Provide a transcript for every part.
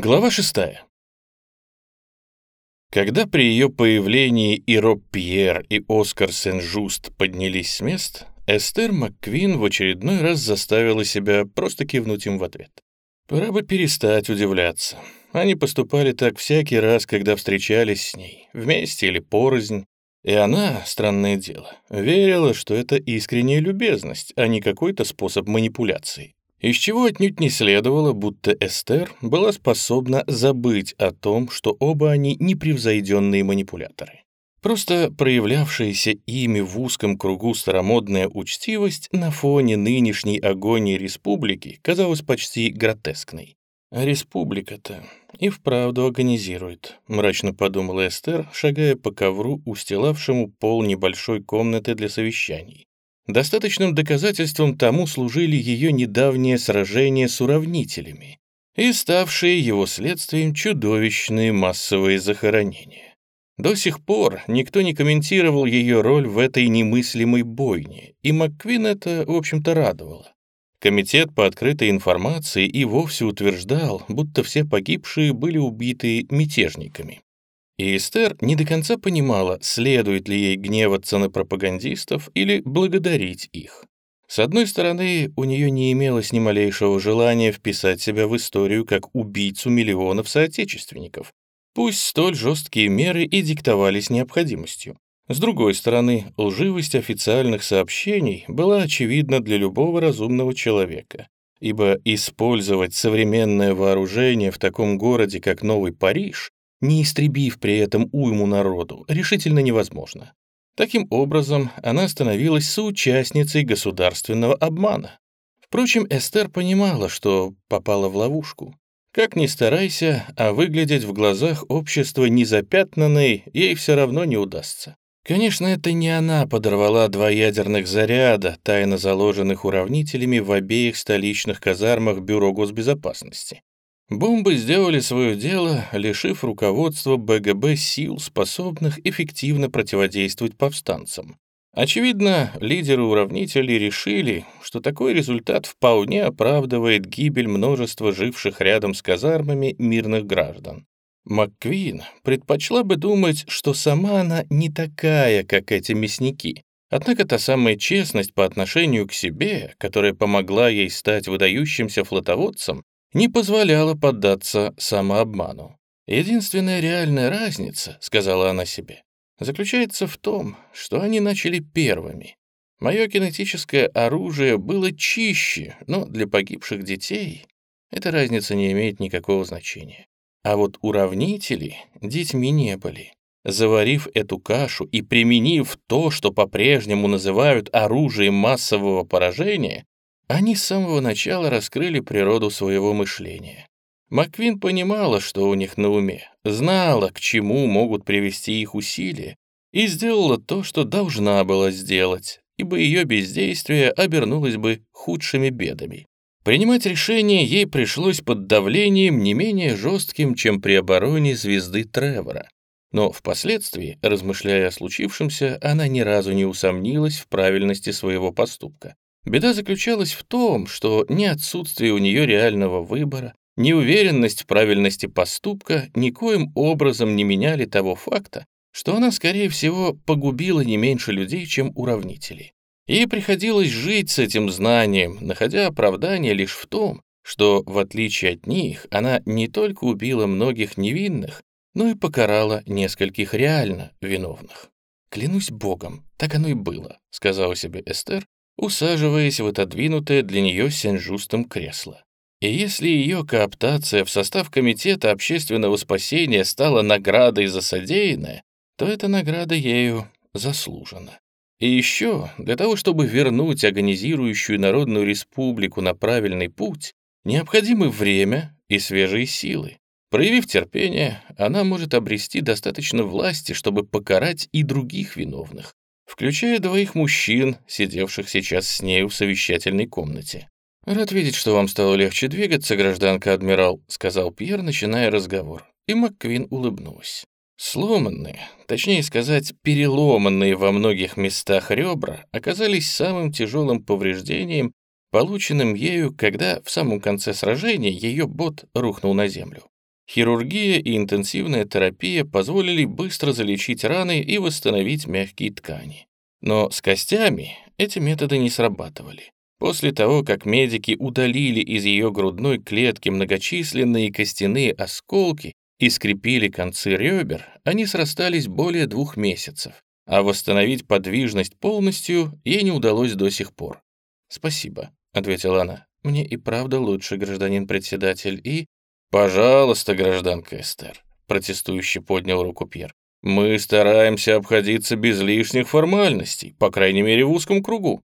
Глава шестая. Когда при ее появлении и Роб Пьер, и Оскар Сен-Жуст поднялись с мест, Эстер МакКвин в очередной раз заставила себя просто кивнуть им в ответ. Пора бы перестать удивляться. Они поступали так всякий раз, когда встречались с ней, вместе или порознь, и она, странное дело, верила, что это искренняя любезность, а не какой-то способ манипуляции. Из чего отнюдь не следовало, будто Эстер была способна забыть о том, что оба они непревзойденные манипуляторы. Просто проявлявшаяся ими в узком кругу старомодная учтивость на фоне нынешней агонии республики казалась почти гротескной. А республика-то и вправду агонизирует, мрачно подумала Эстер, шагая по ковру, устилавшему пол небольшой комнаты для совещаний. Достаточным доказательством тому служили ее недавнее сражение с уравнителями и ставшие его следствием чудовищные массовые захоронения. До сих пор никто не комментировал ее роль в этой немыслимой бойне, и МакКвин это, в общем-то, радовало. Комитет по открытой информации и вовсе утверждал, будто все погибшие были убиты мятежниками. И Эстер не до конца понимала, следует ли ей гневаться на пропагандистов или благодарить их. С одной стороны, у нее не имелось ни малейшего желания вписать себя в историю как убийцу миллионов соотечественников. Пусть столь жесткие меры и диктовались необходимостью. С другой стороны, лживость официальных сообщений была очевидна для любого разумного человека, ибо использовать современное вооружение в таком городе, как Новый Париж, не истребив при этом уйму народу, решительно невозможно. Таким образом, она становилась соучастницей государственного обмана. Впрочем, Эстер понимала, что попала в ловушку. Как ни старайся, а выглядеть в глазах общества незапятнанной ей все равно не удастся. Конечно, это не она подорвала два ядерных заряда, тайно заложенных уравнителями в обеих столичных казармах Бюро госбезопасности. Бомбы сделали свое дело, лишив руководства БГБ сил, способных эффективно противодействовать повстанцам. Очевидно, лидеры уравнителей решили, что такой результат вполне оправдывает гибель множества живших рядом с казармами мирных граждан. МакКвин предпочла бы думать, что сама она не такая, как эти мясники. Однако та самая честность по отношению к себе, которая помогла ей стать выдающимся флотоводцем, не позволяла поддаться самообману. «Единственная реальная разница, — сказала она себе, — заключается в том, что они начали первыми. Мое кинетическое оружие было чище, но для погибших детей эта разница не имеет никакого значения. А вот уравнители детьми не были. Заварив эту кашу и применив то, что по-прежнему называют оружием массового поражения, они с самого начала раскрыли природу своего мышления. Маквин понимала, что у них на уме, знала, к чему могут привести их усилия, и сделала то, что должна была сделать, ибо ее бездействие обернулось бы худшими бедами. Принимать решение ей пришлось под давлением не менее жестким, чем при обороне звезды Тревора. Но впоследствии, размышляя о случившемся, она ни разу не усомнилась в правильности своего поступка. Беда заключалась в том, что ни отсутствие у нее реального выбора, ни уверенность в правильности поступка никоим образом не меняли того факта, что она, скорее всего, погубила не меньше людей, чем уравнители. Ей приходилось жить с этим знанием, находя оправдание лишь в том, что, в отличие от них, она не только убила многих невинных, но и покарала нескольких реально виновных. «Клянусь Богом, так оно и было», — сказала себе Эстер, усаживаясь в отодвинутое для нее сенжустом кресло. И если ее кооптация в состав Комитета общественного спасения стала наградой за содеянное, то эта награда ею заслужена. И еще, для того, чтобы вернуть агонизирующую Народную Республику на правильный путь, необходимы время и свежие силы. Проявив терпение, она может обрести достаточно власти, чтобы покарать и других виновных, включая двоих мужчин, сидевших сейчас с ней в совещательной комнате. «Рад видеть, что вам стало легче двигаться, гражданка адмирал», — сказал Пьер, начиная разговор. И МакКвин улыбнулась. Сломанные, точнее сказать, переломанные во многих местах ребра оказались самым тяжелым повреждением, полученным ею, когда в самом конце сражения ее бот рухнул на землю. Хирургия и интенсивная терапия позволили быстро залечить раны и восстановить мягкие ткани. Но с костями эти методы не срабатывали. После того, как медики удалили из ее грудной клетки многочисленные костяные осколки и скрепили концы ребер, они срастались более двух месяцев, а восстановить подвижность полностью ей не удалось до сих пор. «Спасибо», — ответила она. «Мне и правда лучше, гражданин председатель, и...» «Пожалуйста, гражданка Эстер», — протестующий поднял руку Пьер. «Мы стараемся обходиться без лишних формальностей, по крайней мере, в узком кругу».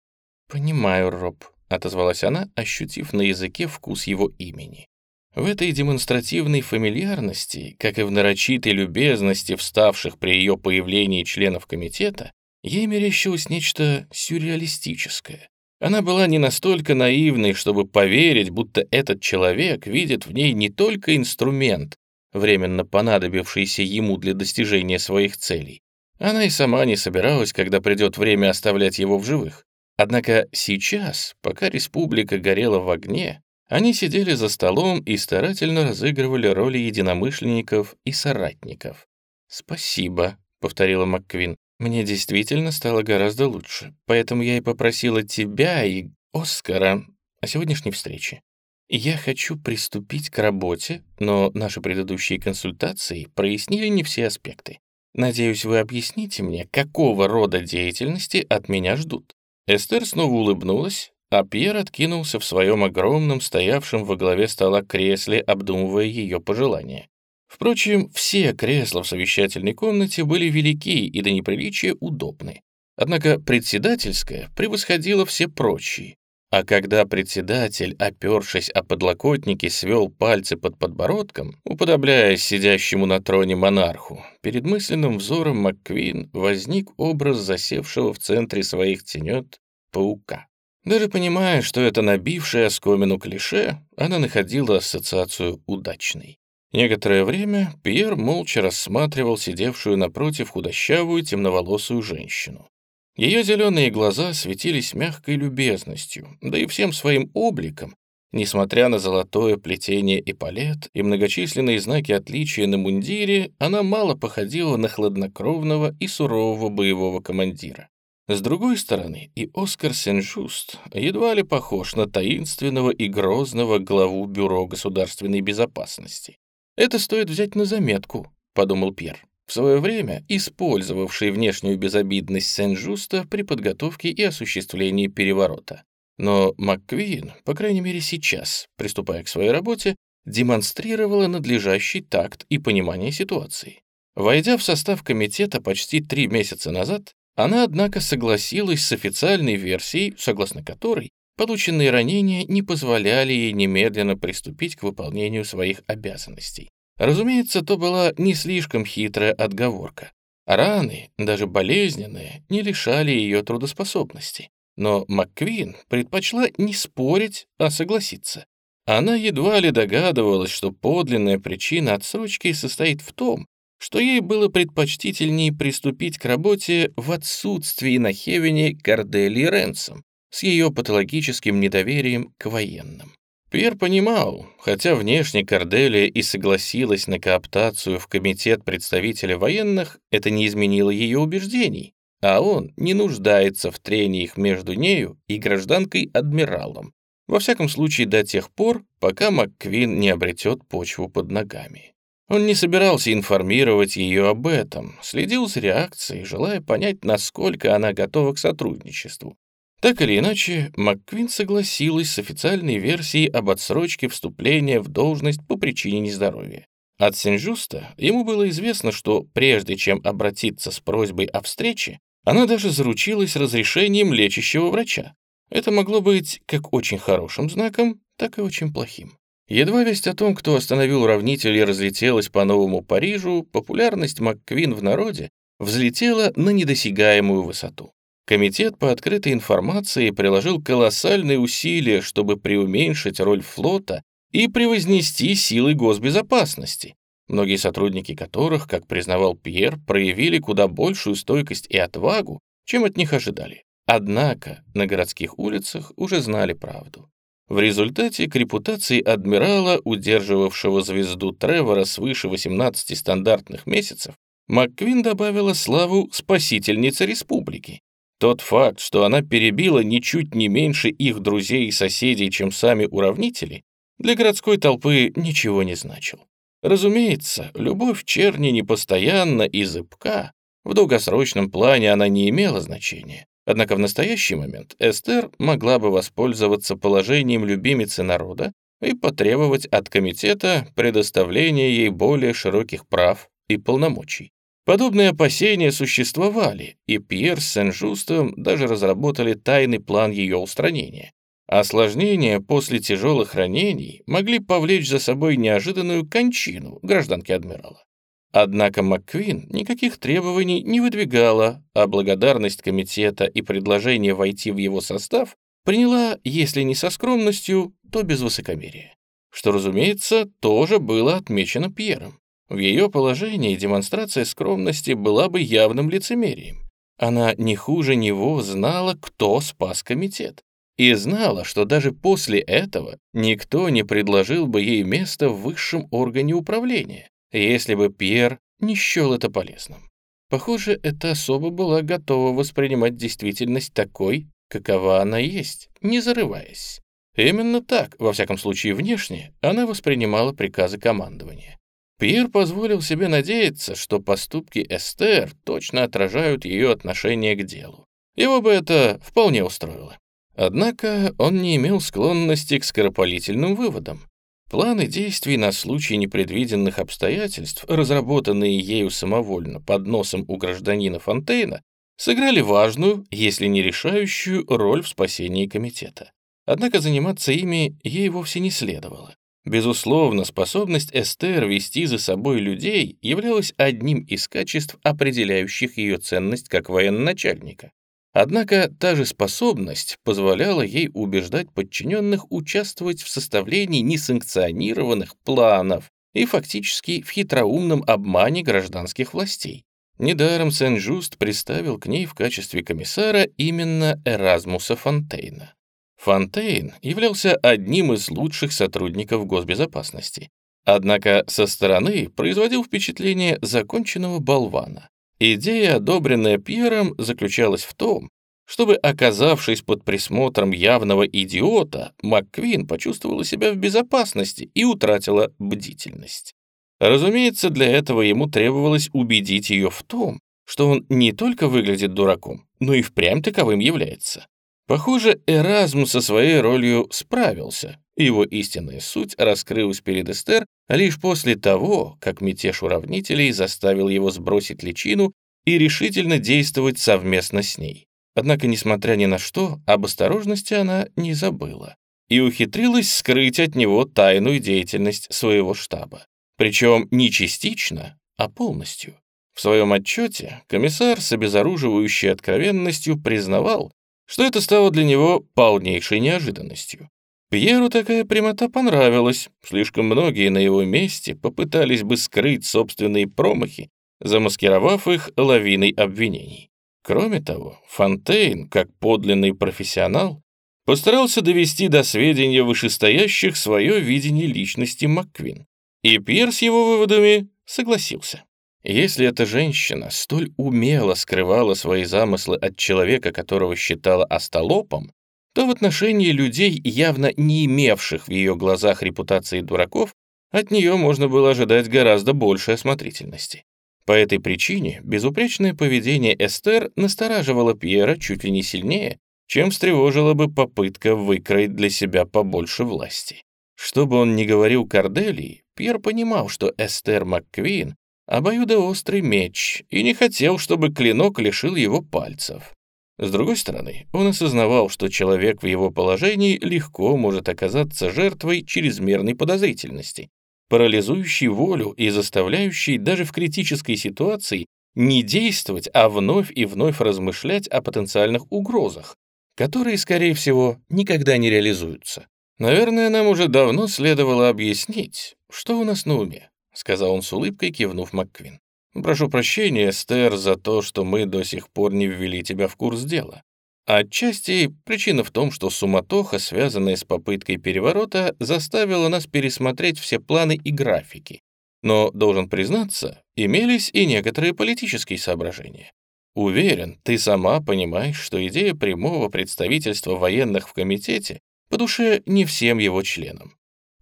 «Понимаю, Роб», — отозвалась она, ощутив на языке вкус его имени. В этой демонстративной фамильярности, как и в нарочитой любезности вставших при ее появлении членов комитета, ей мерещилось нечто сюрреалистическое. Она была не настолько наивной, чтобы поверить, будто этот человек видит в ней не только инструмент, временно понадобившийся ему для достижения своих целей. Она и сама не собиралась, когда придет время оставлять его в живых. Однако сейчас, пока республика горела в огне, они сидели за столом и старательно разыгрывали роли единомышленников и соратников. «Спасибо», — повторила МакКвин. «Мне действительно стало гораздо лучше, поэтому я и попросила тебя и Оскара о сегодняшней встрече. Я хочу приступить к работе, но наши предыдущие консультации прояснили не все аспекты. Надеюсь, вы объясните мне, какого рода деятельности от меня ждут». Эстер снова улыбнулась, а Пьер откинулся в своем огромном, стоявшем во главе стола кресле, обдумывая ее пожелания. Впрочем, все кресла в совещательной комнате были велики и до неприличия удобны. Однако председательское превосходило все прочие. А когда председатель, опершись о подлокотники, свел пальцы под подбородком, уподобляясь сидящему на троне монарху, перед мысленным взором МакКвин возник образ засевшего в центре своих тенет паука. Даже понимая, что это набившее оскомину клише, она находила ассоциацию удачной. Некоторое время Пьер молча рассматривал сидевшую напротив худощавую темноволосую женщину. Ее зеленые глаза светились мягкой любезностью, да и всем своим обликом, несмотря на золотое плетение эполет и многочисленные знаки отличия на мундире, она мало походила на хладнокровного и сурового боевого командира. С другой стороны, и Оскар Сен-Жуст едва ли похож на таинственного и грозного главу Бюро государственной безопасности. «Это стоит взять на заметку», — подумал Пьер, в свое время использовавший внешнюю безобидность Сен-Жуста при подготовке и осуществлении переворота. Но МакКвин, по крайней мере сейчас, приступая к своей работе, демонстрировала надлежащий такт и понимание ситуации. Войдя в состав комитета почти три месяца назад, она, однако, согласилась с официальной версией, согласно которой полученные ранения не позволяли ей немедленно приступить к выполнению своих обязанностей. Разумеется, то была не слишком хитрая отговорка. Раны, даже болезненные, не лишали ее трудоспособности. Но МакКвин предпочла не спорить, а согласиться. Она едва ли догадывалась, что подлинная причина отсрочки состоит в том, что ей было предпочтительнее приступить к работе в отсутствии на Хевене Кардели Ренсом с ее патологическим недоверием к военным. Пьер понимал, хотя внешне Корделия и согласилась на кооптацию в комитет представителя военных, это не изменило ее убеждений, а он не нуждается в трениях между нею и гражданкой-адмиралом. Во всяком случае, до тех пор, пока МакКвин не обретет почву под ногами. Он не собирался информировать ее об этом, следил за реакцией, желая понять, насколько она готова к сотрудничеству. Так или иначе, МакКвин согласилась с официальной версией об отсрочке вступления в должность по причине нездоровья. От Сен-Жуста ему было известно, что прежде чем обратиться с просьбой о встрече, она даже заручилась разрешением лечащего врача. Это могло быть как очень хорошим знаком, так и очень плохим. Едва весть о том, кто остановил уравнитель разлетелась по Новому Парижу, популярность МакКвин в народе взлетела на недосягаемую высоту. Комитет по открытой информации приложил колоссальные усилия, чтобы преуменьшить роль флота и превознести силы госбезопасности, многие сотрудники которых, как признавал Пьер, проявили куда большую стойкость и отвагу, чем от них ожидали. Однако на городских улицах уже знали правду. В результате к репутации адмирала, удерживавшего звезду Тревора свыше 18 стандартных месяцев, МакКвин добавила славу спасительницы республики. Тот факт, что она перебила ничуть не меньше их друзей и соседей, чем сами уравнители, для городской толпы ничего не значил. Разумеется, любовь Черни непостоянна и зыбка, в долгосрочном плане она не имела значения. Однако в настоящий момент Эстер могла бы воспользоваться положением любимицы народа и потребовать от комитета предоставления ей более широких прав и полномочий. Подобные опасения существовали, и Пьер с Сен-Жустом даже разработали тайный план ее устранения. Осложнения после тяжелых ранений могли повлечь за собой неожиданную кончину гражданки адмирала. Однако МакКвин никаких требований не выдвигала, а благодарность комитета и предложение войти в его состав приняла, если не со скромностью, то без высокомерия. Что, разумеется, тоже было отмечено Пьером. В ее положении демонстрация скромности была бы явным лицемерием. Она не хуже него знала, кто спас комитет, и знала, что даже после этого никто не предложил бы ей место в высшем органе управления, если бы Пьер не счел это полезным. Похоже, эта особа была готова воспринимать действительность такой, какова она есть, не зарываясь. Именно так, во всяком случае внешне, она воспринимала приказы командования. Пьер позволил себе надеяться, что поступки Эстер точно отражают ее отношение к делу. Его бы это вполне устроило. Однако он не имел склонности к скоропалительным выводам. Планы действий на случай непредвиденных обстоятельств, разработанные ею самовольно под носом у гражданина Фонтейна, сыграли важную, если не решающую, роль в спасении комитета. Однако заниматься ими ей вовсе не следовало. Безусловно, способность Эстер вести за собой людей являлась одним из качеств, определяющих ее ценность как военачальника. Однако та же способность позволяла ей убеждать подчиненных участвовать в составлении несанкционированных планов и фактически в хитроумном обмане гражданских властей. Недаром Сен-Жуст представил к ней в качестве комиссара именно Эразмуса Фонтейна. Фонтейн являлся одним из лучших сотрудников госбезопасности, однако со стороны производил впечатление законченного болвана. Идея, одобренная Пьером, заключалась в том, чтобы, оказавшись под присмотром явного идиота, МакКвин почувствовала себя в безопасности и утратила бдительность. Разумеется, для этого ему требовалось убедить ее в том, что он не только выглядит дураком, но и впрямь таковым является. Похоже, Эразм со своей ролью справился. Его истинная суть раскрылась перед Эстер лишь после того, как мятеж уравнителей заставил его сбросить личину и решительно действовать совместно с ней. Однако, несмотря ни на что, об осторожности она не забыла и ухитрилась скрыть от него тайную деятельность своего штаба. Причем не частично, а полностью. В своем отчете комиссар с обезоруживающей откровенностью признавал, что это стало для него полнейшей неожиданностью. Пьеру такая прямота понравилась, слишком многие на его месте попытались бы скрыть собственные промахи, замаскировав их лавиной обвинений. Кроме того, Фонтейн, как подлинный профессионал, постарался довести до сведения вышестоящих свое видение личности МакКвин. И Пьер с его выводами согласился. Если эта женщина столь умело скрывала свои замыслы от человека, которого считала остолопом, то в отношении людей, явно не имевших в ее глазах репутации дураков, от нее можно было ожидать гораздо большей осмотрительности. По этой причине безупречное поведение Эстер настораживало Пьера чуть ли не сильнее, чем встревожила бы попытка выкроить для себя побольше власти. Что бы он ни говорил Корделии, Пьер понимал, что Эстер МакКвин обоюдоострый меч и не хотел, чтобы клинок лишил его пальцев. С другой стороны, он осознавал, что человек в его положении легко может оказаться жертвой чрезмерной подозрительности, парализующей волю и заставляющей даже в критической ситуации не действовать, а вновь и вновь размышлять о потенциальных угрозах, которые, скорее всего, никогда не реализуются. Наверное, нам уже давно следовало объяснить, что у нас на уме сказал он с улыбкой, кивнув МакКвин. «Прошу прощения, Эстер, за то, что мы до сих пор не ввели тебя в курс дела. Отчасти причина в том, что суматоха, связанная с попыткой переворота, заставила нас пересмотреть все планы и графики. Но, должен признаться, имелись и некоторые политические соображения. Уверен, ты сама понимаешь, что идея прямого представительства военных в комитете по душе не всем его членам.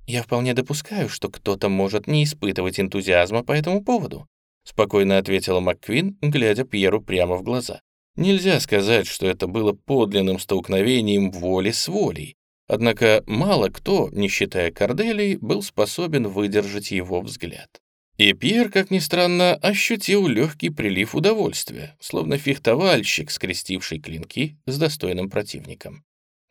Я вполне допускаю, что кто-то может не испытывать энтузиазма по этому поводу, спокойно ответила МакКвин, глядя Пьеру прямо в глаза. Нельзя сказать, что это было подлинным столкновением воли с волей, однако мало кто, не считая Корделии, был способен выдержать его взгляд. И Пьер, как ни странно, ощутил легкий прилив удовольствия, словно фехтовальщик, скрестивший клинки с достойным противником.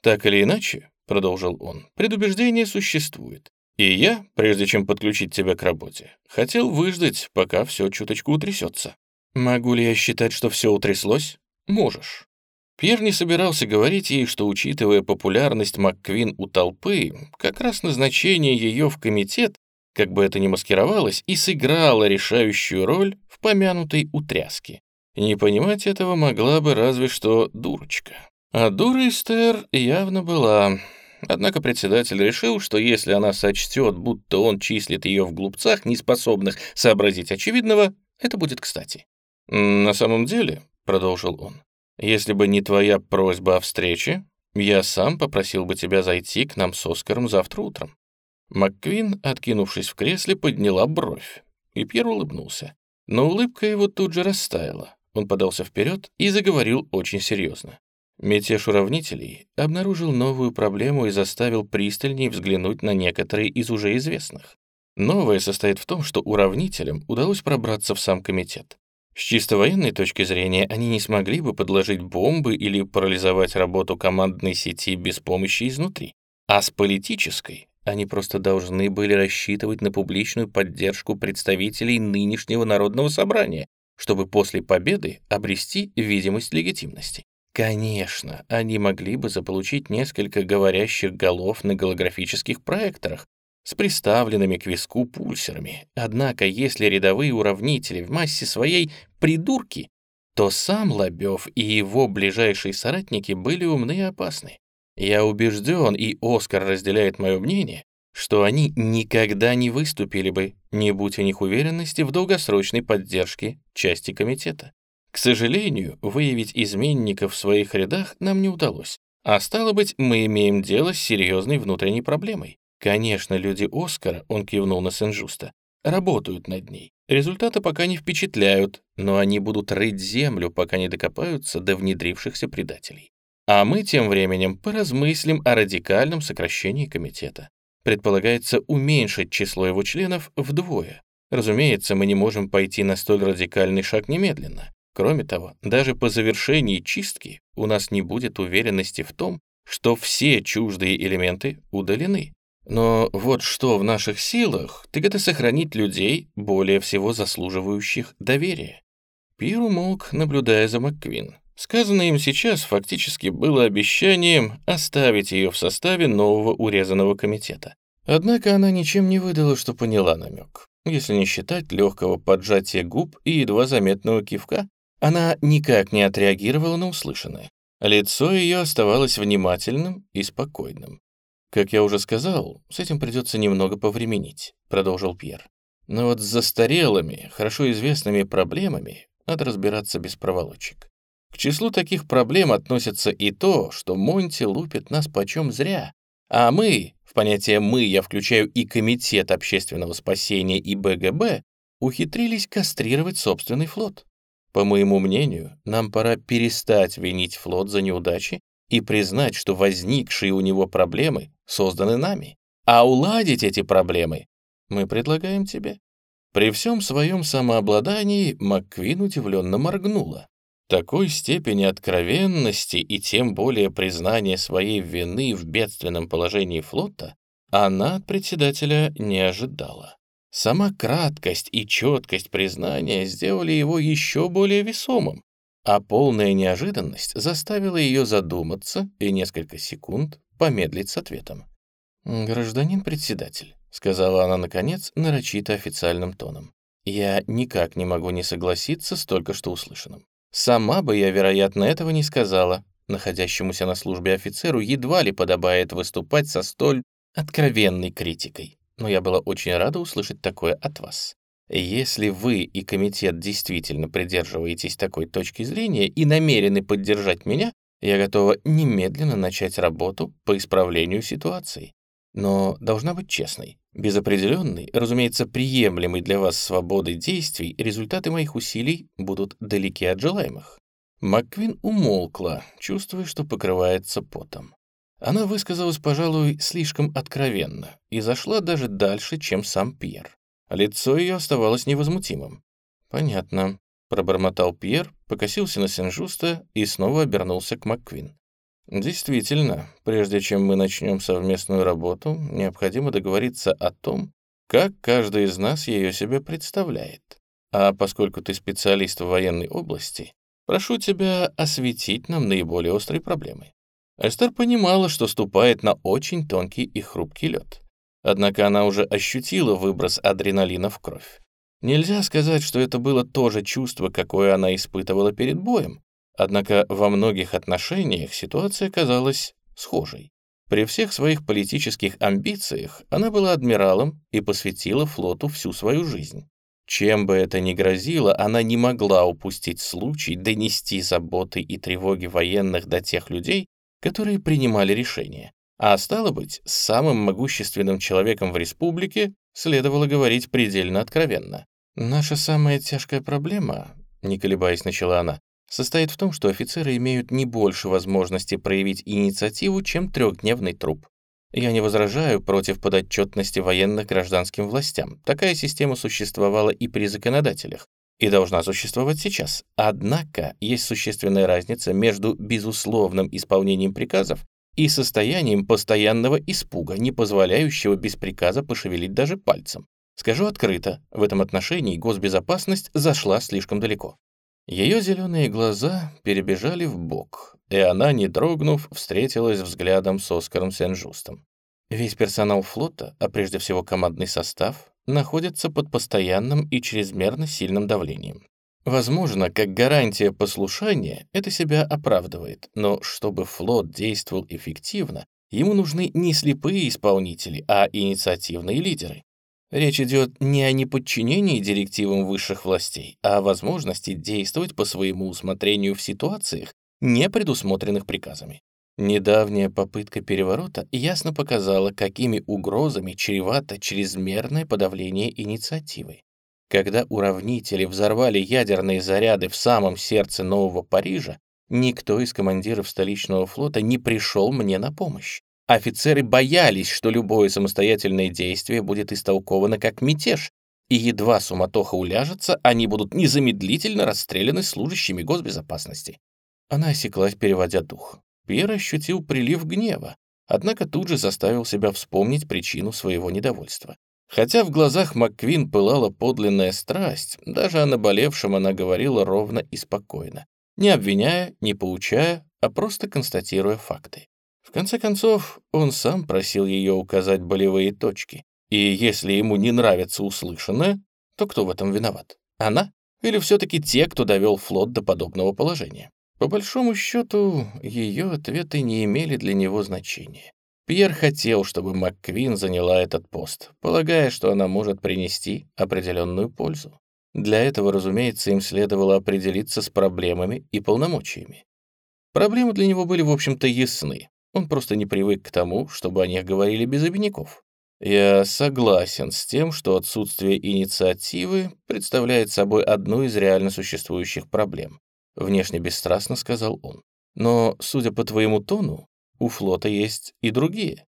«Так или иначе», — продолжил он, — «предубеждение существует. И я, прежде чем подключить тебя к работе, хотел выждать, пока все чуточку утрясется. Могу ли я считать, что все утряслось? Можешь. Пьер не собирался говорить ей, что, учитывая популярность МакКвин у толпы, как раз назначение ее в комитет, как бы это ни маскировалось, и сыграло решающую роль в помянутой утряске. Не понимать этого могла бы разве что дурочка. А дура Эстер явно была. Однако председатель решил, что если она сочтет, будто он числит ее в глупцах, неспособных сообразить очевидного, это будет кстати. На самом деле, — продолжил он. «Если бы не твоя просьба о встрече, я сам попросил бы тебя зайти к нам с Оскаром завтра утром». МакКвин, откинувшись в кресле, подняла бровь, и Пьер улыбнулся. Но улыбка его тут же растаяла. Он подался вперед и заговорил очень серьезно. Мятеж уравнителей обнаружил новую проблему и заставил пристальнее взглянуть на некоторые из уже известных. Новое состоит в том, что уравнителям удалось пробраться в сам комитет. С чисто военной точки зрения они не смогли бы подложить бомбы или парализовать работу командной сети без помощи изнутри. А с политической они просто должны были рассчитывать на публичную поддержку представителей нынешнего народного собрания, чтобы после победы обрести видимость легитимности. Конечно, они могли бы заполучить несколько говорящих голов на голографических проекторах, с приставленными к виску пульсерами. Однако, если рядовые уравнители в массе своей придурки, то сам Лобёв и его ближайшие соратники были умны и опасны. Я убежден, и Оскар разделяет мое мнение, что они никогда не выступили бы, не будь у них уверенности в долгосрочной поддержке части комитета. К сожалению, выявить изменников в своих рядах нам не удалось, а стало быть, мы имеем дело с серьезной внутренней проблемой. Конечно, люди Оскара, он кивнул на Сен-Жуста, работают над ней. Результаты пока не впечатляют, но они будут рыть землю, пока не докопаются до внедрившихся предателей. А мы тем временем поразмыслим о радикальном сокращении комитета. Предполагается уменьшить число его членов вдвое. Разумеется, мы не можем пойти на столь радикальный шаг немедленно. Кроме того, даже по завершении чистки у нас не будет уверенности в том, что все чуждые элементы удалены. Но вот что в наших силах, так это сохранить людей, более всего заслуживающих доверия. Пир умолк, наблюдая за МакКвин. Сказанное им сейчас фактически было обещанием оставить ее в составе нового урезанного комитета. Однако она ничем не выдала, что поняла намек. Если не считать легкого поджатия губ и едва заметного кивка, она никак не отреагировала на услышанное. Лицо ее оставалось внимательным и спокойным. «Как я уже сказал, с этим придется немного повременить», — продолжил Пьер. «Но вот с застарелыми, хорошо известными проблемами надо разбираться без проволочек. К числу таких проблем относится и то, что Монти лупит нас почем зря, а мы, в понятие «мы» я включаю и Комитет общественного спасения и БГБ, ухитрились кастрировать собственный флот. По моему мнению, нам пора перестать винить флот за неудачи и признать, что возникшие у него проблемы созданы нами. А уладить эти проблемы мы предлагаем тебе. При всем своем самообладании МакКвин удивленно моргнула. Такой степени откровенности и тем более признания своей вины в бедственном положении флота она от председателя не ожидала. Сама краткость и четкость признания сделали его еще более весомым, а полная неожиданность заставила ее задуматься и несколько секунд помедлить с ответом. «Гражданин председатель», — сказала она, наконец, нарочито официальным тоном, «я никак не могу не согласиться с только что услышанным. Сама бы я, вероятно, этого не сказала, Находящемуся на службе офицеру едва ли подобает выступать со столь откровенной критикой. Но я была очень рада услышать такое от вас. Если вы и комитет действительно придерживаетесь такой точки зрения и намерены поддержать меня, я готова немедленно начать работу по исправлению ситуации. Но должна быть честной. Без определенной, разумеется, приемлемой для вас свободы действий, результаты моих усилий будут далеки от желаемых. МакКвин умолкла, чувствуя, что покрывается потом. Она высказалась, пожалуй, слишком откровенно и зашла даже дальше, чем сам Пьер. Лицо ее оставалось невозмутимым. «Понятно», — пробормотал Пьер, покосился на Сен-Жуста и снова обернулся к МакКвин. «Действительно, прежде чем мы начнем совместную работу, необходимо договориться о том, как каждый из нас ее себе представляет. А поскольку ты специалист в военной области, прошу тебя осветить нам наиболее острые проблемы». Эстер понимала, что ступает на очень тонкий и хрупкий лед. Однако она уже ощутила выброс адреналина в кровь. Нельзя сказать, что это было то же чувство, какое она испытывала перед боем, однако во многих отношениях ситуация казалась схожей. При всех своих политических амбициях она была адмиралом и посвятила флоту всю свою жизнь. Чем бы это ни грозило, она не могла упустить случай донести заботы и тревоги военных до тех людей, которые принимали решения. А стало быть, с самым могущественным человеком в республике следовало говорить предельно откровенно. «Наша самая тяжкая проблема», — не колебаясь начала она, состоит в том, что офицеры имеют не больше возможности проявить инициативу, чем трехдневный труп. Я не возражаю против подотчетности военных гражданским властям. Такая система существовала и при законодателях, и должна существовать сейчас. Однако есть существенная разница между безусловным исполнением приказов и состоянием постоянного испуга, не позволяющего без приказа пошевелить даже пальцем. Скажу открыто, в этом отношении госбезопасность зашла слишком далеко. Ее зеленые глаза перебежали в бок, и она, не дрогнув, встретилась взглядом с Оскаром Сен-Жустом. Весь персонал флота, а прежде всего командный состав, находится под постоянным и чрезмерно сильным давлением. Возможно, как гарантия послушания это себя оправдывает, но чтобы флот действовал эффективно, ему нужны не слепые исполнители, а инициативные лидеры. Речь идет не о неподчинении директивам высших властей, а о возможности действовать по своему усмотрению в ситуациях, не предусмотренных приказами. Недавняя попытка переворота ясно показала, какими угрозами чревато чрезмерное подавление инициативы. Когда уравнители взорвали ядерные заряды в самом сердце Нового Парижа, никто из командиров столичного флота не пришел мне на помощь. Офицеры боялись, что любое самостоятельное действие будет истолковано как мятеж, и едва суматоха уляжется, они будут незамедлительно расстреляны служащими госбезопасности. Она осеклась, переводя дух. Пьер ощутил прилив гнева, однако тут же заставил себя вспомнить причину своего недовольства. Хотя в глазах МакКвин пылала подлинная страсть, даже о наболевшем она говорила ровно и спокойно, не обвиняя, не поучая, а просто констатируя факты. В конце концов, он сам просил ее указать болевые точки, и если ему не нравится услышанное, то кто в этом виноват? Она? Или все-таки те, кто довел флот до подобного положения? По большому счету, ее ответы не имели для него значения. Пьер хотел, чтобы МакКвин заняла этот пост, полагая, что она может принести определенную пользу. Для этого, разумеется, им следовало определиться с проблемами и полномочиями. Проблемы для него были, в общем-то, ясны. Он просто не привык к тому, чтобы о них говорили без обиняков. Я согласен с тем, что отсутствие инициативы представляет собой одну из реально существующих проблем. Внешне бесстрастно сказал он. Но, судя по твоему тону, у флота есть и другие.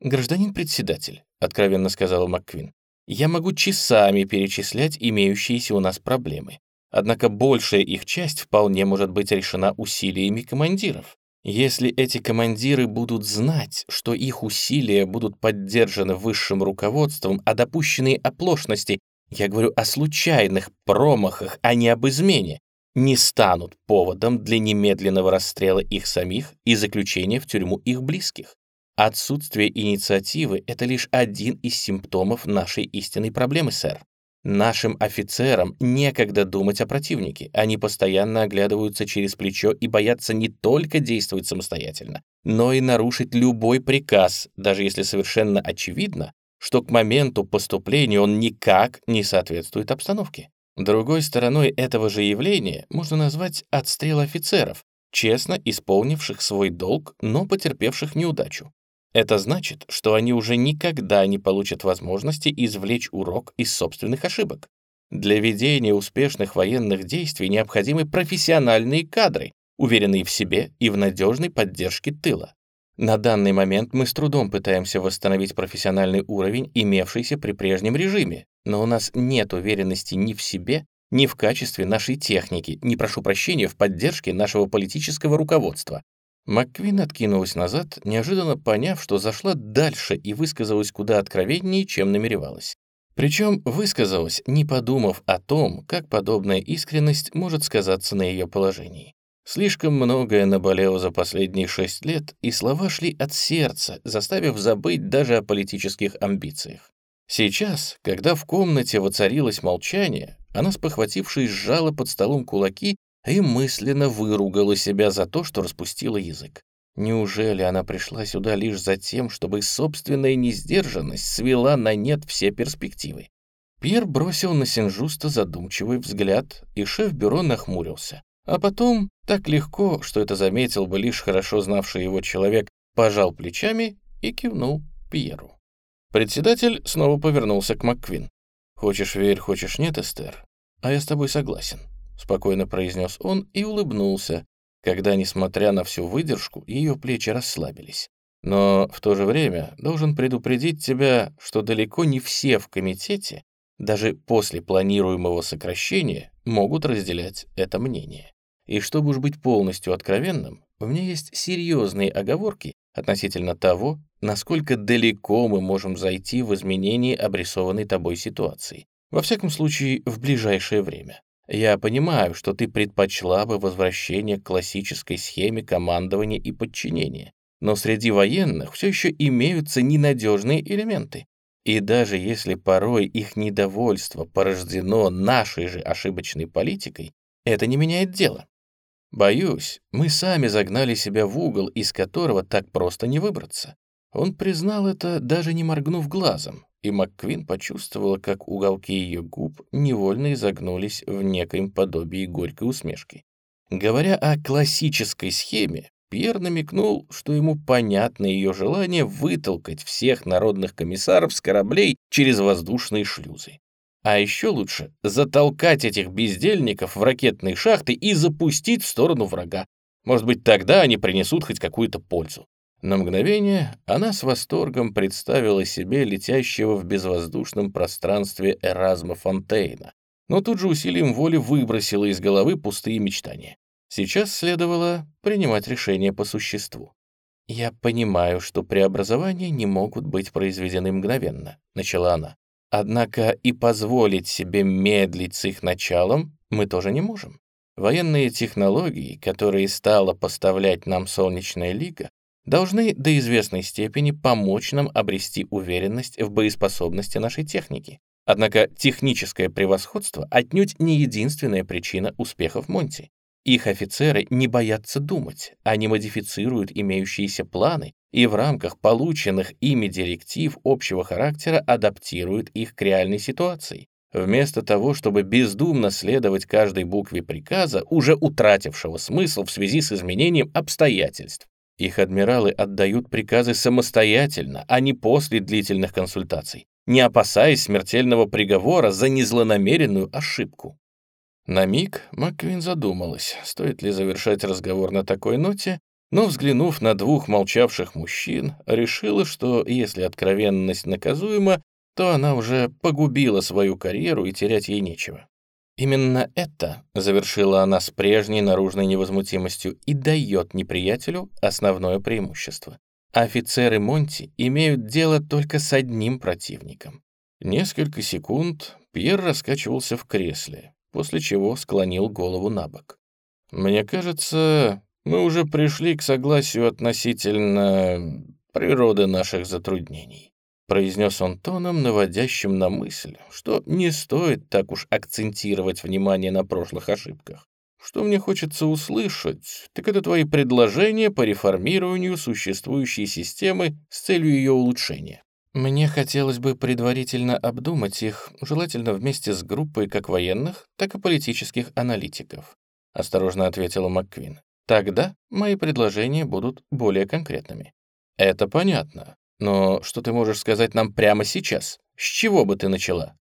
Гражданин председатель, откровенно сказал МакКвин, я могу часами перечислять имеющиеся у нас проблемы. Однако большая их часть вполне может быть решена усилиями командиров. Если эти командиры будут знать, что их усилия будут поддержаны высшим руководством, а допущенные оплошности, я говорю о случайных промахах, а не об измене, не станут поводом для немедленного расстрела их самих и заключения в тюрьму их близких. Отсутствие инициативы — это лишь один из симптомов нашей истинной проблемы, сэр. Нашим офицерам некогда думать о противнике. Они постоянно оглядываются через плечо и боятся не только действовать самостоятельно, но и нарушить любой приказ, даже если совершенно очевидно, что к моменту поступления он никак не соответствует обстановке. Другой стороной этого же явления можно назвать отстрел офицеров, честно исполнивших свой долг, но потерпевших неудачу. Это значит, что они уже никогда не получат возможности извлечь урок из собственных ошибок. Для ведения успешных военных действий необходимы профессиональные кадры, уверенные в себе и в надежной поддержке тыла. На данный момент мы с трудом пытаемся восстановить профессиональный уровень, имевшийся при прежнем режиме, но у нас нет уверенности ни в себе, ни в качестве нашей техники, не прошу прощения, в поддержке нашего политического руководства. МакКвин откинулась назад, неожиданно поняв, что зашла дальше и высказалась куда откровеннее, чем намеревалась. Причем высказалась, не подумав о том, как подобная искренность может сказаться на ее положении. Слишком многое наболело за последние шесть лет, и слова шли от сердца, заставив забыть даже о политических амбициях. Сейчас, когда в комнате воцарилось молчание, она, спохватившись, сжала под столом кулаки и мысленно выругала себя за то, что распустила язык. Неужели она пришла сюда лишь за тем, чтобы собственная несдержанность свела на нет все перспективы? Пьер бросил на Синжуста задумчивый взгляд, и шеф бюро нахмурился. А потом, так легко, что это заметил бы лишь хорошо знавший его человек, пожал плечами и кивнул Пьеру. Председатель снова повернулся к МакКвин. «Хочешь верь, хочешь нет, Эстер, а я с тобой согласен», — спокойно произнес он и улыбнулся, когда, несмотря на всю выдержку, ее плечи расслабились. «Но в то же время должен предупредить тебя, что далеко не все в комитете, даже после планируемого сокращения, могут разделять это мнение. И чтобы уж быть полностью откровенным, у меня есть серьезные оговорки относительно того, насколько далеко мы можем зайти в изменении обрисованной тобой ситуации. Во всяком случае, в ближайшее время. Я понимаю, что ты предпочла бы возвращение к классической схеме командования и подчинения, но среди военных все еще имеются ненадежные элементы. И даже если порой их недовольство порождено нашей же ошибочной политикой, это не меняет дело. Боюсь, мы сами загнали себя в угол, из которого так просто не выбраться. Он признал это, даже не моргнув глазом, и МакКвин почувствовала, как уголки ее губ невольно изогнулись в некоем подобии горькой усмешки. Говоря о классической схеме, Пьер намекнул, что ему понятно ее желание вытолкать всех народных комиссаров с кораблей через воздушные шлюзы. А еще лучше затолкать этих бездельников в ракетные шахты и запустить в сторону врага. Может быть, тогда они принесут хоть какую-то пользу. На мгновение она с восторгом представила себе летящего в безвоздушном пространстве Эразма Фонтейна, но тут же усилием воли выбросила из головы пустые мечтания. Сейчас следовало принимать решение по существу. «Я понимаю, что преобразования не могут быть произведены мгновенно», — начала она. Однако и позволить себе медлить с их началом мы тоже не можем. Военные технологии, которые стала поставлять нам Солнечная Лига, должны до известной степени помочь нам обрести уверенность в боеспособности нашей техники. Однако техническое превосходство отнюдь не единственная причина успехов Монти. Их офицеры не боятся думать, они модифицируют имеющиеся планы и в рамках полученных ими директив общего характера адаптируют их к реальной ситуации, вместо того, чтобы бездумно следовать каждой букве приказа, уже утратившего смысл в связи с изменением обстоятельств. Их адмиралы отдают приказы самостоятельно, а не после длительных консультаций, не опасаясь смертельного приговора за незлонамеренную ошибку. На миг Макквин задумалась, стоит ли завершать разговор на такой ноте, но, взглянув на двух молчавших мужчин, решила, что если откровенность наказуема, то она уже погубила свою карьеру и терять ей нечего. Именно это, завершила она с прежней наружной невозмутимостью, и дает неприятелю основное преимущество. Офицеры Монти имеют дело только с одним противником. Несколько секунд Пьер раскачивался в кресле, после чего склонил голову на бок. «Мне кажется, мы уже пришли к согласию относительно природы наших затруднений. произнес он тоном, наводящим на мысль, что не стоит так уж акцентировать внимание на прошлых ошибках. Что мне хочется услышать, так это твои предложения по реформированию существующей системы с целью ее улучшения. Мне хотелось бы предварительно обдумать их, желательно вместе с группой как военных, так и политических аналитиков, осторожно ответила МакКвин. Тогда мои предложения будут более конкретными. Это понятно. Но что ты можешь сказать нам прямо сейчас? С чего бы ты начала?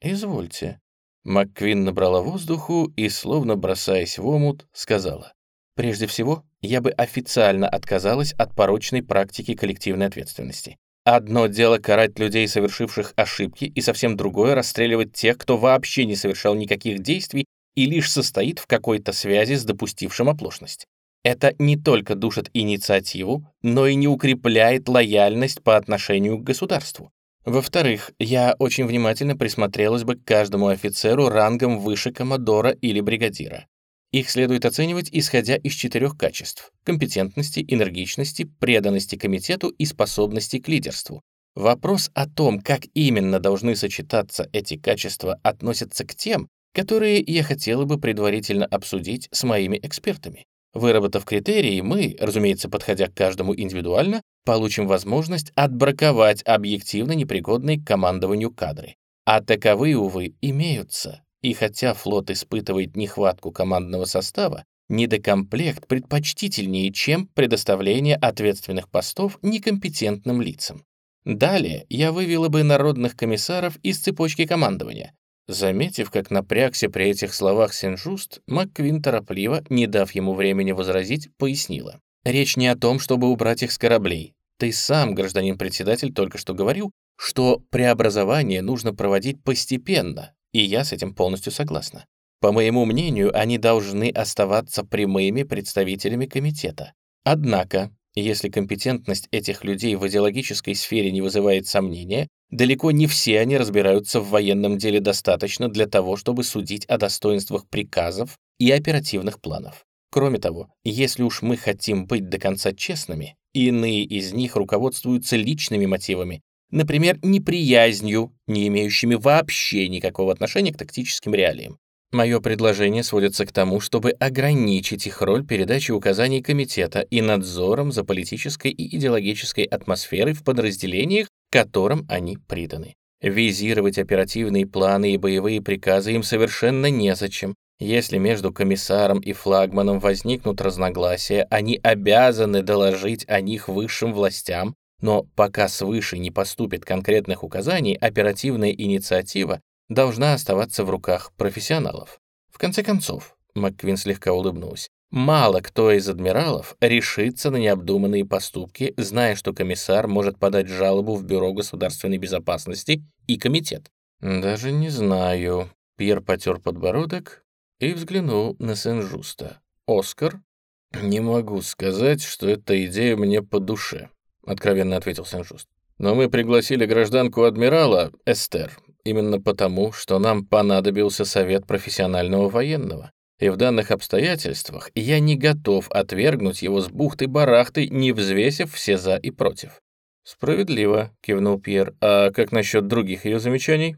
Извольте. МакКвин набрала воздуху и, словно бросаясь в омут, сказала. Прежде всего, я бы официально отказалась от порочной практики коллективной ответственности. Одно дело карать людей, совершивших ошибки, и совсем другое — расстреливать тех, кто вообще не совершал никаких действий и лишь состоит в какой-то связи с допустившим оплошность. Это не только душит инициативу, но и не укрепляет лояльность по отношению к государству. Во-вторых, я очень внимательно присмотрелась бы к каждому офицеру рангом выше коммодора или бригадира. Их следует оценивать, исходя из четырех качеств — компетентности, энергичности, преданности комитету и способности к лидерству. Вопрос о том, как именно должны сочетаться эти качества, относится к тем, которые я хотела бы предварительно обсудить с моими экспертами. Выработав критерии, мы, разумеется, подходя к каждому индивидуально, получим возможность отбраковать объективно непригодные к командованию кадры. А таковые, увы, имеются. И хотя флот испытывает нехватку командного состава, недокомплект предпочтительнее, чем предоставление ответственных постов некомпетентным лицам. Далее я вывела бы народных комиссаров из цепочки командования, Заметив, как напрягся при этих словах Сен-Жуст, МакКвин торопливо, не дав ему времени возразить, пояснила. «Речь не о том, чтобы убрать их с кораблей. Ты сам, гражданин председатель, только что говорил, что преобразование нужно проводить постепенно, и я с этим полностью согласна. По моему мнению, они должны оставаться прямыми представителями комитета. Однако, если компетентность этих людей в идеологической сфере не вызывает сомнения, далеко не все они разбираются в военном деле достаточно для того, чтобы судить о достоинствах приказов и оперативных планов. Кроме того, если уж мы хотим быть до конца честными, иные из них руководствуются личными мотивами, например, неприязнью, не имеющими вообще никакого отношения к тактическим реалиям. Мое предложение сводится к тому, чтобы ограничить их роль передачи указаний комитета и надзором за политической и идеологической атмосферой в подразделениях, которым они приданы. Визировать оперативные планы и боевые приказы им совершенно незачем. Если между комиссаром и флагманом возникнут разногласия, они обязаны доложить о них высшим властям, но пока свыше не поступит конкретных указаний, оперативная инициатива должна оставаться в руках профессионалов. В конце концов, МакКвин слегка улыбнулась, мало кто из адмиралов решится на необдуманные поступки, зная, что комиссар может подать жалобу в Бюро государственной безопасности и комитет. «Даже не знаю». Пьер потер подбородок и взглянул на Сен-Жуста. «Оскар?» «Не могу сказать, что эта идея мне по душе», — откровенно ответил Сен-Жуст. «Но мы пригласили гражданку адмирала, Эстер, именно потому, что нам понадобился совет профессионального военного. И в данных обстоятельствах я не готов отвергнуть его с бухты-барахты, не взвесив все «за» и «против». «Справедливо», — кивнул Пьер. «А как насчет других ее замечаний?»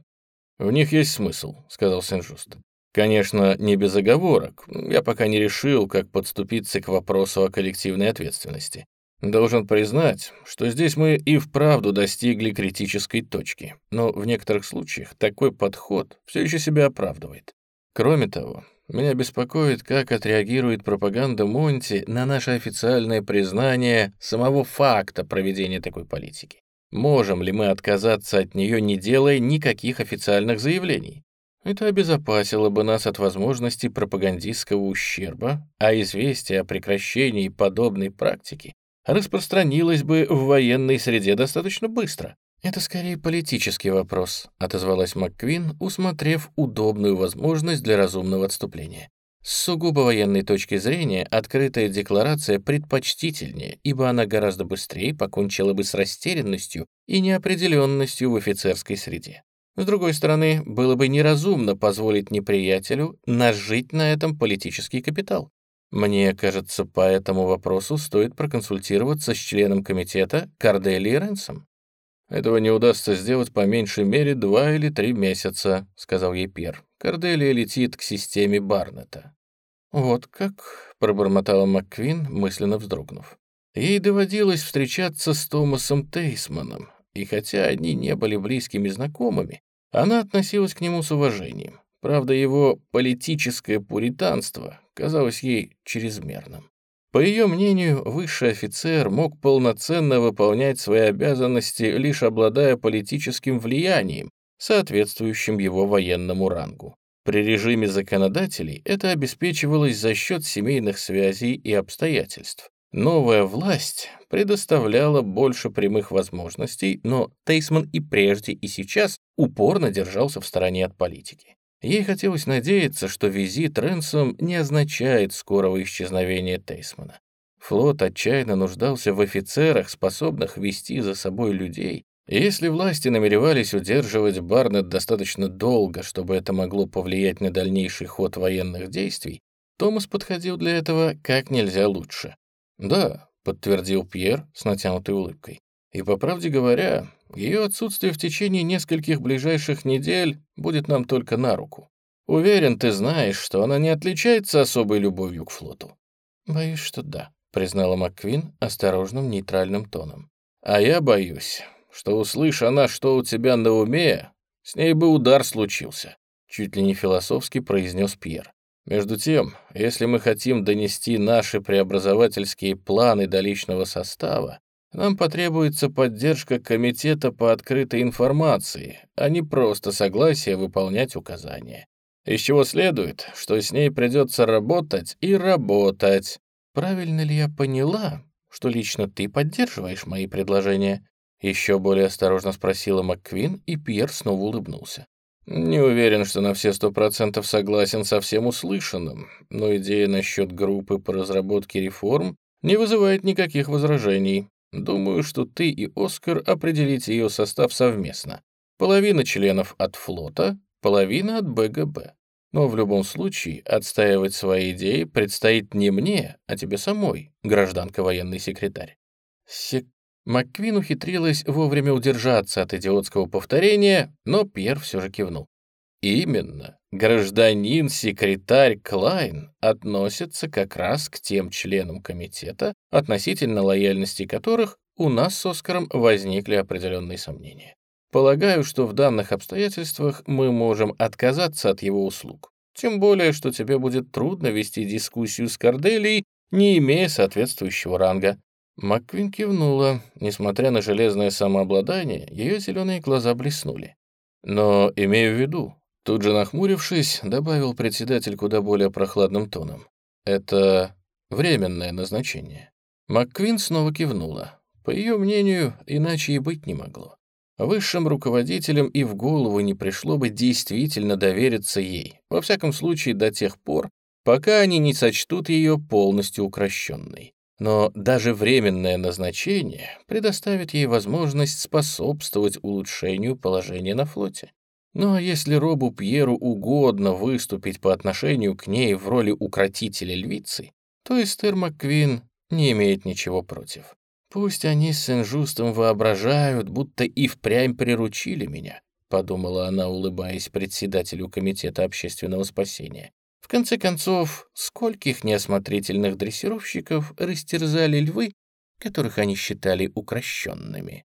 «В них есть смысл», — сказал Сен-Жуст. «Конечно, не без оговорок. Я пока не решил, как подступиться к вопросу о коллективной ответственности. Должен признать, что здесь мы и вправду достигли критической точки, но в некоторых случаях такой подход все еще себя оправдывает. Кроме того, меня беспокоит, как отреагирует пропаганда Монти на наше официальное признание самого факта проведения такой политики. Можем ли мы отказаться от нее, не делая никаких официальных заявлений? Это обезопасило бы нас от возможности пропагандистского ущерба, а известие о прекращении подобной практики распространилась бы в военной среде достаточно быстро. «Это скорее политический вопрос», — отозвалась МакКвин, усмотрев удобную возможность для разумного отступления. С сугубо военной точки зрения открытая декларация предпочтительнее, ибо она гораздо быстрее покончила бы с растерянностью и неопределенностью в офицерской среде. С другой стороны, было бы неразумно позволить неприятелю нажить на этом политический капитал. Мне кажется, по этому вопросу стоит проконсультироваться с членом комитета Корделией Ренсом. Этого не удастся сделать по меньшей мере два или три месяца», — сказал ей Пьер. «Корделия летит к системе Барнета». «Вот как», — пробормотала МакКвин, мысленно вздрогнув. Ей доводилось встречаться с Томасом Тейсманом, и хотя они не были близкими знакомыми, она относилась к нему с уважением. Правда, его политическое пуританство казалось ей чрезмерным. По ее мнению, высший офицер мог полноценно выполнять свои обязанности, лишь обладая политическим влиянием, соответствующим его военному рангу. При режиме законодателей это обеспечивалось за счет семейных связей и обстоятельств. Новая власть предоставляла больше прямых возможностей, но Тейсман и прежде, и сейчас упорно держался в стороне от политики. Ей хотелось надеяться, что визит Ренсом не означает скорого исчезновения Тейсмана. Флот отчаянно нуждался в офицерах, способных вести за собой людей. Если власти намеревались удерживать Барнет достаточно долго, чтобы это могло повлиять на дальнейший ход военных действий, Томас подходил для этого как нельзя лучше. «Да», — подтвердил Пьер с натянутой улыбкой. «И по правде говоря, ее отсутствие в течение нескольких ближайших недель будет нам только на руку. Уверен, ты знаешь, что она не отличается особой любовью к флоту». «Боюсь, что да», — признала МакКвин осторожным нейтральным тоном. «А я боюсь, что, услышь она, что у тебя на уме, с ней бы удар случился», — чуть ли не философски произнес Пьер. «Между тем, если мы хотим донести наши преобразовательские планы до личного состава, нам потребуется поддержка комитета по открытой информации, а не просто согласие выполнять указания. Из чего следует, что с ней придется работать и работать. Правильно ли я поняла, что лично ты поддерживаешь мои предложения? Еще более осторожно спросила МакКвин, и Пьер снова улыбнулся. «Не уверен, что на все сто процентов согласен со всем услышанным, но идея насчет группы по разработке реформ не вызывает никаких возражений. Думаю, что ты и Оскар определите ее состав совместно. Половина членов от флота, половина от БГБ. Но в любом случае отстаивать свои идеи предстоит не мне, а тебе самой, гражданка военный секретарь. Сек... МакКвин ухитрилась вовремя удержаться от идиотского повторения, но Пьер все же кивнул. Именно, гражданин-секретарь Клайн относится как раз к тем членам комитета, относительно лояльности которых у нас с Оскаром возникли определенные сомнения. Полагаю, что в данных обстоятельствах мы можем отказаться от его услуг. Тем более, что тебе будет трудно вести дискуссию с Корделией, не имея соответствующего ранга. Макквин кивнула. Несмотря на железное самообладание, ее зеленые глаза блеснули. Но имею в виду, Тут же нахмурившись, добавил председатель куда более прохладным тоном. «Это временное назначение». МакКвин снова кивнула. По ее мнению, иначе и быть не могло. Высшим руководителям и в голову не пришло бы действительно довериться ей, во всяком случае до тех пор, пока они не сочтут ее полностью укращенной. Но даже временное назначение предоставит ей возможность способствовать улучшению положения на флоте. А если Робу Пьеру угодно выступить по отношению к ней в роли укротителя львицы, то Эстер МакКвин не имеет ничего против. Пусть они с Сен-Жустом воображают, будто и впрямь приручили меня, подумала она, улыбаясь председателю Комитета общественного спасения. В конце концов, скольких неосмотрительных дрессировщиков растерзали львы, которых они считали укращенными.